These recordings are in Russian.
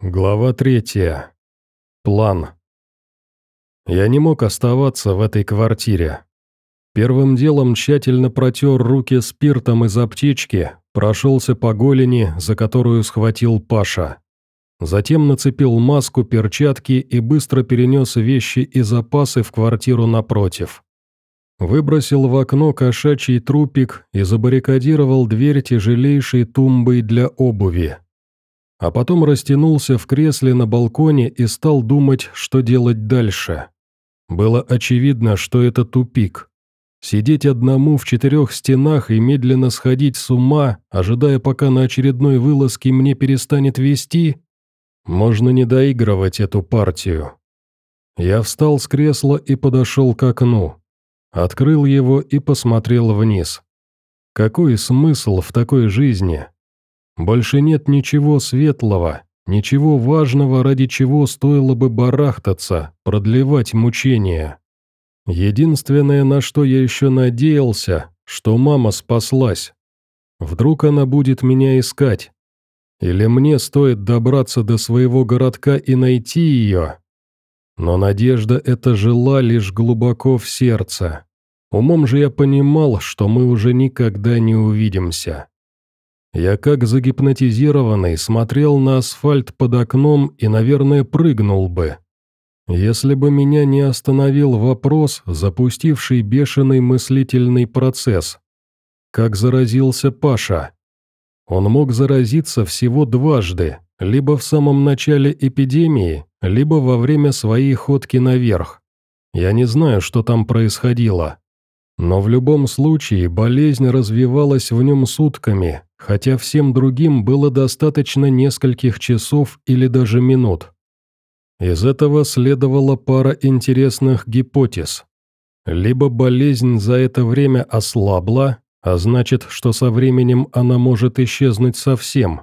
Глава третья. План. Я не мог оставаться в этой квартире. Первым делом тщательно протер руки спиртом из аптечки, прошелся по голени, за которую схватил Паша. Затем нацепил маску, перчатки и быстро перенес вещи и запасы в квартиру напротив. Выбросил в окно кошачий трупик и забаррикадировал дверь тяжелейшей тумбой для обуви а потом растянулся в кресле на балконе и стал думать, что делать дальше. Было очевидно, что это тупик. Сидеть одному в четырех стенах и медленно сходить с ума, ожидая, пока на очередной вылазке мне перестанет вести, можно не доигрывать эту партию. Я встал с кресла и подошел к окну. Открыл его и посмотрел вниз. Какой смысл в такой жизни? Больше нет ничего светлого, ничего важного, ради чего стоило бы барахтаться, продлевать мучения. Единственное, на что я еще надеялся, что мама спаслась. Вдруг она будет меня искать. Или мне стоит добраться до своего городка и найти ее. Но надежда эта жила лишь глубоко в сердце. Умом же я понимал, что мы уже никогда не увидимся. Я как загипнотизированный смотрел на асфальт под окном и, наверное, прыгнул бы. Если бы меня не остановил вопрос, запустивший бешеный мыслительный процесс. Как заразился Паша? Он мог заразиться всего дважды, либо в самом начале эпидемии, либо во время своей ходки наверх. Я не знаю, что там происходило. Но в любом случае болезнь развивалась в нем сутками, хотя всем другим было достаточно нескольких часов или даже минут. Из этого следовала пара интересных гипотез. Либо болезнь за это время ослабла, а значит, что со временем она может исчезнуть совсем.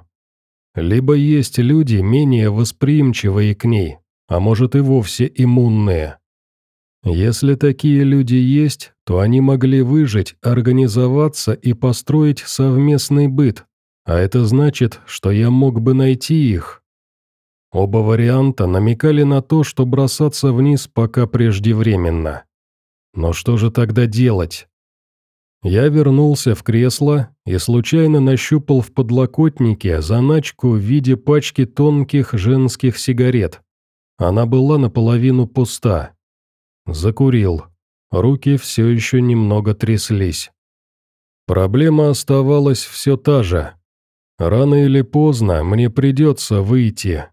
Либо есть люди, менее восприимчивые к ней, а может и вовсе иммунные. Если такие люди есть, то они могли выжить, организоваться и построить совместный быт, а это значит, что я мог бы найти их. Оба варианта намекали на то, что бросаться вниз пока преждевременно. Но что же тогда делать? Я вернулся в кресло и случайно нащупал в подлокотнике заначку в виде пачки тонких женских сигарет. Она была наполовину пуста. Закурил. Руки все еще немного тряслись. Проблема оставалась все та же. Рано или поздно мне придется выйти.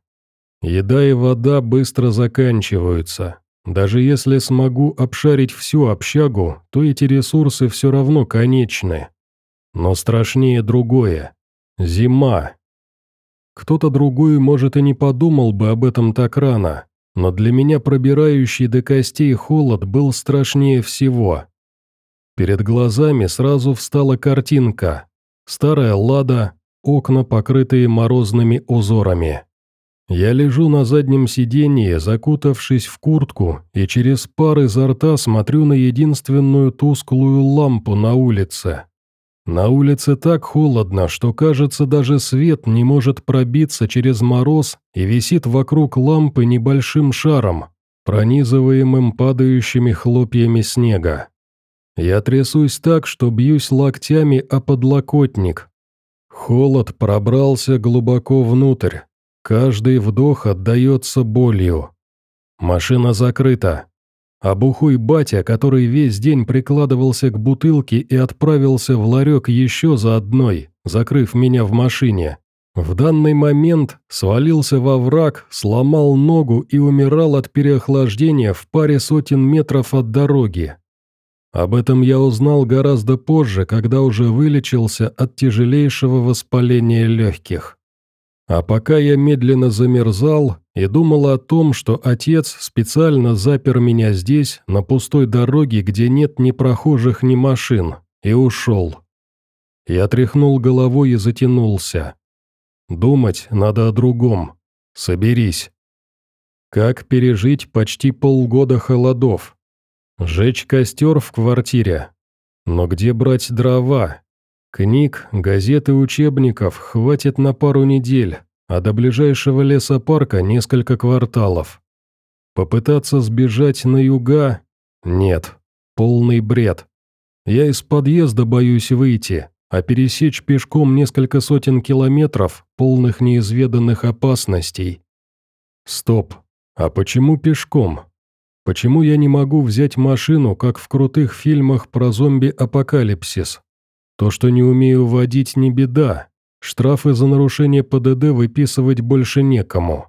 Еда и вода быстро заканчиваются. Даже если смогу обшарить всю общагу, то эти ресурсы все равно конечны. Но страшнее другое. Зима. Кто-то другой, может, и не подумал бы об этом так рано, но для меня пробирающий до костей холод был страшнее всего. Перед глазами сразу встала картинка. Старая лада, окна, покрытые морозными узорами. Я лежу на заднем сиденье, закутавшись в куртку, и через пар изо рта смотрю на единственную тусклую лампу на улице. На улице так холодно, что, кажется, даже свет не может пробиться через мороз и висит вокруг лампы небольшим шаром, пронизываемым падающими хлопьями снега. Я трясусь так, что бьюсь локтями о подлокотник. Холод пробрался глубоко внутрь. Каждый вдох отдается болью. Машина закрыта. А бухой батя, который весь день прикладывался к бутылке и отправился в ларек еще за одной, закрыв меня в машине, в данный момент свалился во враг, сломал ногу и умирал от переохлаждения в паре сотен метров от дороги. Об этом я узнал гораздо позже, когда уже вылечился от тяжелейшего воспаления легких. А пока я медленно замерзал и думал о том, что отец специально запер меня здесь, на пустой дороге, где нет ни прохожих, ни машин, и ушел. Я тряхнул головой и затянулся. Думать надо о другом. Соберись. Как пережить почти полгода холодов? Жечь костер в квартире. Но где брать дрова? Книг, газет и учебников хватит на пару недель, а до ближайшего лесопарка несколько кварталов. Попытаться сбежать на юга? Нет, полный бред. Я из подъезда боюсь выйти, а пересечь пешком несколько сотен километров, полных неизведанных опасностей. Стоп, а почему пешком? Почему я не могу взять машину, как в крутых фильмах про зомби-апокалипсис? То, что не умею водить, не беда. Штрафы за нарушение ПДД выписывать больше некому.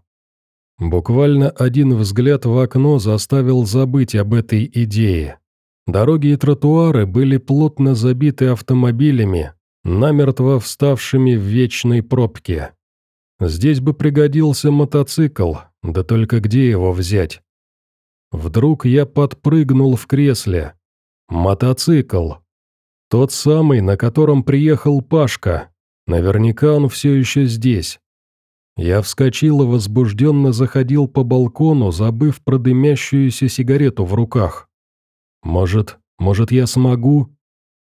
Буквально один взгляд в окно заставил забыть об этой идее. Дороги и тротуары были плотно забиты автомобилями, намертво вставшими в вечной пробке. Здесь бы пригодился мотоцикл, да только где его взять? Вдруг я подпрыгнул в кресле. Мотоцикл. Тот самый, на котором приехал Пашка. Наверняка он все еще здесь. Я вскочил и возбужденно заходил по балкону, забыв про дымящуюся сигарету в руках. Может, может я смогу?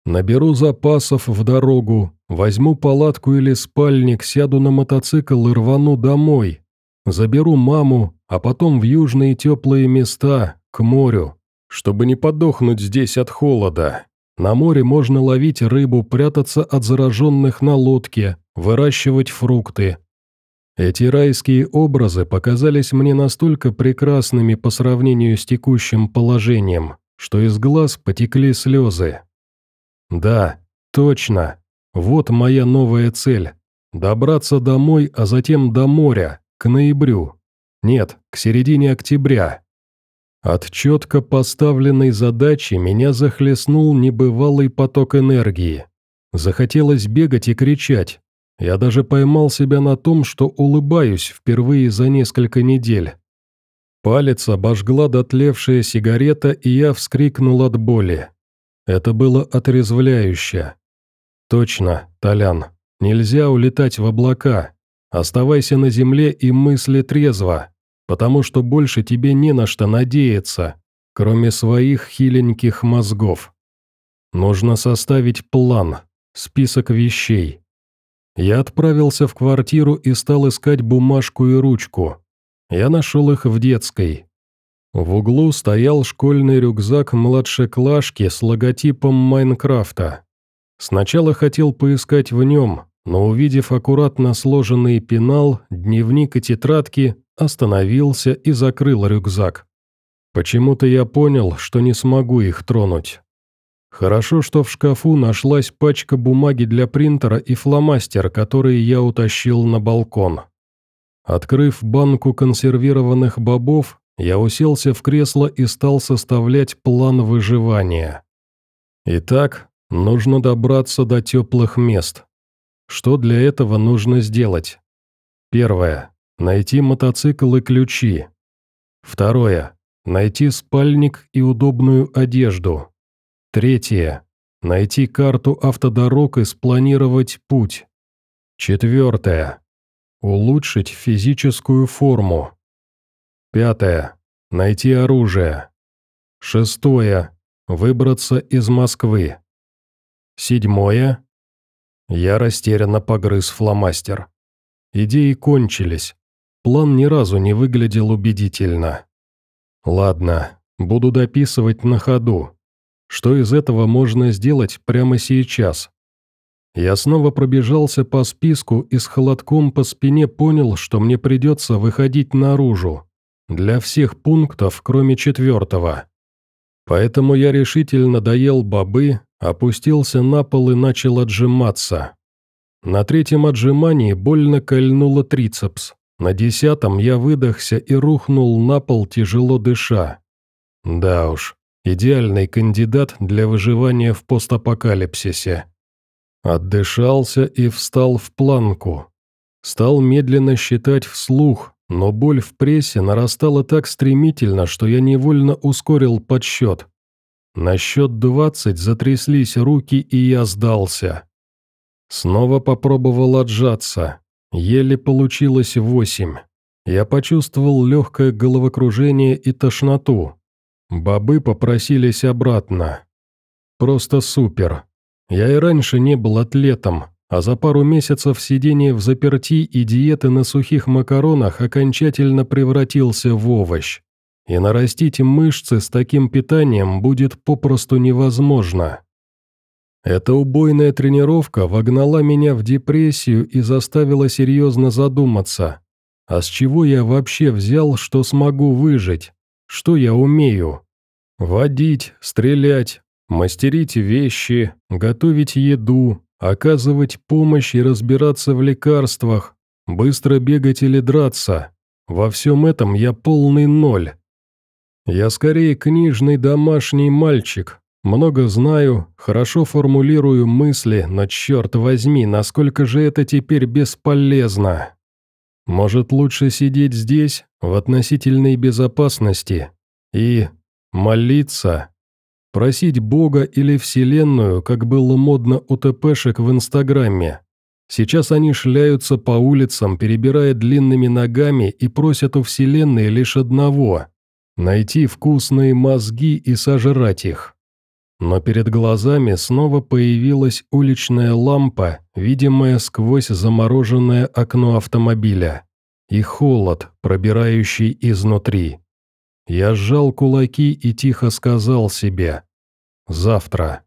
Наберу запасов в дорогу, возьму палатку или спальник, сяду на мотоцикл и рвану домой. Заберу маму, а потом в южные теплые места, к морю, чтобы не подохнуть здесь от холода. На море можно ловить рыбу, прятаться от зараженных на лодке, выращивать фрукты. Эти райские образы показались мне настолько прекрасными по сравнению с текущим положением, что из глаз потекли слезы. Да, точно. Вот моя новая цель. Добраться домой, а затем до моря, к ноябрю. Нет, к середине октября. От четко поставленной задачи меня захлестнул небывалый поток энергии. Захотелось бегать и кричать. Я даже поймал себя на том, что улыбаюсь впервые за несколько недель. Палец обожгла дотлевшая сигарета, и я вскрикнул от боли. Это было отрезвляюще. Точно, Толян, нельзя улетать в облака. Оставайся на земле и мысли трезво, потому что больше тебе не на что надеяться, кроме своих хиленьких мозгов. Нужно составить план, список вещей. Я отправился в квартиру и стал искать бумажку и ручку. Я нашел их в детской. В углу стоял школьный рюкзак младшеклашки с логотипом Майнкрафта. Сначала хотел поискать в нем, но увидев аккуратно сложенный пенал, дневник и тетрадки, остановился и закрыл рюкзак. Почему-то я понял, что не смогу их тронуть. Хорошо, что в шкафу нашлась пачка бумаги для принтера и фломастер, которые я утащил на балкон. Открыв банку консервированных бобов, я уселся в кресло и стал составлять план выживания. Итак, нужно добраться до теплых мест. Что для этого нужно сделать? Первое. Найти мотоцикл и ключи. Второе. Найти спальник и удобную одежду. Третье. Найти карту автодорог и спланировать путь. Четвертое. Улучшить физическую форму. Пятое. Найти оружие. Шестое. Выбраться из Москвы. Седьмое. Я растерянно погрыз фломастер. Идеи кончились. План ни разу не выглядел убедительно. Ладно, буду дописывать на ходу. Что из этого можно сделать прямо сейчас? Я снова пробежался по списку и с холодком по спине понял, что мне придется выходить наружу. Для всех пунктов, кроме четвертого. Поэтому я решительно доел бобы, опустился на пол и начал отжиматься. На третьем отжимании больно кольнуло трицепс. На десятом я выдохся и рухнул на пол, тяжело дыша. Да уж, идеальный кандидат для выживания в постапокалипсисе. Отдышался и встал в планку. Стал медленно считать вслух, но боль в прессе нарастала так стремительно, что я невольно ускорил подсчет. На счет двадцать затряслись руки, и я сдался. Снова попробовал отжаться. Еле получилось восемь. Я почувствовал легкое головокружение и тошноту. Бобы попросились обратно. Просто супер. Я и раньше не был атлетом, а за пару месяцев сидения в заперти и диеты на сухих макаронах окончательно превратился в овощ. И нарастить мышцы с таким питанием будет попросту невозможно. Эта убойная тренировка вогнала меня в депрессию и заставила серьезно задуматься. А с чего я вообще взял, что смогу выжить? Что я умею? Водить, стрелять, мастерить вещи, готовить еду, оказывать помощь и разбираться в лекарствах, быстро бегать или драться. Во всем этом я полный ноль. Я скорее книжный домашний мальчик. Много знаю, хорошо формулирую мысли, но черт возьми, насколько же это теперь бесполезно. Может, лучше сидеть здесь, в относительной безопасности, и молиться, Просить Бога или Вселенную, как было модно у ТПшек в Инстаграме. Сейчас они шляются по улицам, перебирая длинными ногами и просят у Вселенной лишь одного – найти вкусные мозги и сожрать их. Но перед глазами снова появилась уличная лампа, видимая сквозь замороженное окно автомобиля, и холод, пробирающий изнутри. Я сжал кулаки и тихо сказал себе «Завтра».